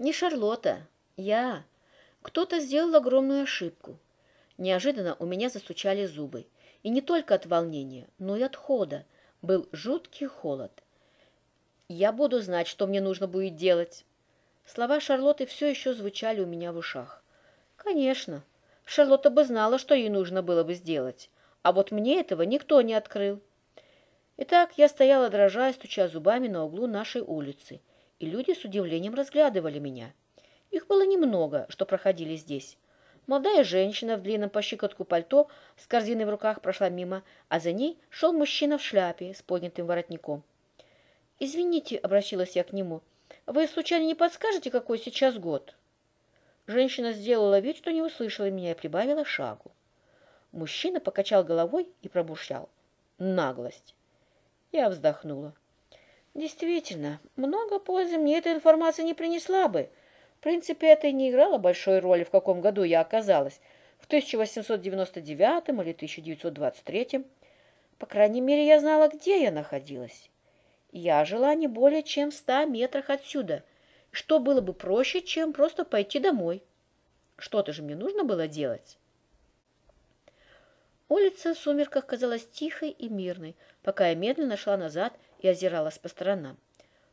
Не Шарлотта, я. Кто-то сделал огромную ошибку. Неожиданно у меня застучали зубы. И не только от волнения, но и от холода. Был жуткий холод. Я буду знать, что мне нужно будет делать. Слова Шарлотты все еще звучали у меня в ушах. Конечно, Шарлотта бы знала, что ей нужно было бы сделать. А вот мне этого никто не открыл. Итак, я стояла дрожа и стуча зубами на углу нашей улицы, и люди с удивлением разглядывали меня. Их было немного, что проходили здесь. Молодая женщина в длинном по щикотку пальто с корзиной в руках прошла мимо, а за ней шел мужчина в шляпе с поднятым воротником. «Извините», — обратилась я к нему, — «вы случайно не подскажете, какой сейчас год?» Женщина сделала вид, что не услышала меня и прибавила шагу. Мужчина покачал головой и пробурчал. «Наглость!» Я вздохнула. Действительно, много пользы мне эта информация не принесла бы. В принципе, это и не играло большой роли, в каком году я оказалась. В 1899 или 1923. По крайней мере, я знала, где я находилась. Я жила не более чем в ста метрах отсюда, что было бы проще, чем просто пойти домой. Что-то же мне нужно было делать. Улица в сумерках казалась тихой и мирной, пока я медленно шла назад и озиралась по сторонам.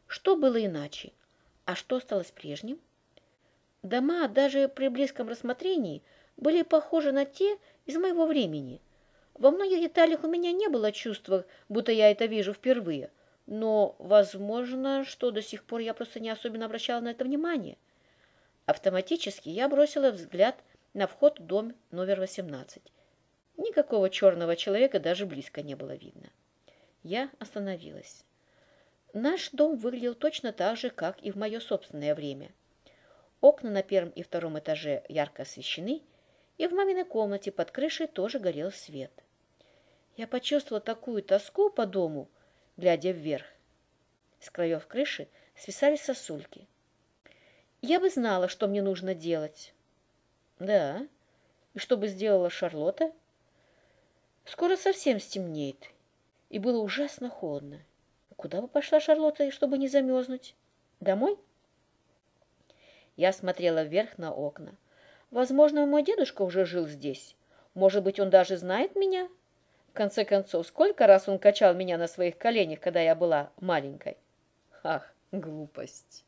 Что было иначе? А что осталось прежним? Дома, даже при близком рассмотрении, были похожи на те из моего времени. Во многих деталях у меня не было чувства, будто я это вижу впервые, но, возможно, что до сих пор я просто не особенно обращала на это внимание. Автоматически я бросила взгляд на вход в дом номер 18 Никакого черного человека даже близко не было видно. Я остановилась. Наш дом выглядел точно так же, как и в мое собственное время. Окна на первом и втором этаже ярко освещены, и в маминой комнате под крышей тоже горел свет. Я почувствовала такую тоску по дому, глядя вверх. С краев крыши свисали сосульки. Я бы знала, что мне нужно делать. Да, и что бы сделала Шарлотта? Скоро совсем стемнеет, и было ужасно холодно. Куда бы пошла Шарлотта, чтобы не замерзнуть? Домой? Я смотрела вверх на окна. Возможно, мой дедушка уже жил здесь. Может быть, он даже знает меня? В конце концов, сколько раз он качал меня на своих коленях, когда я была маленькой? Ах, глупость!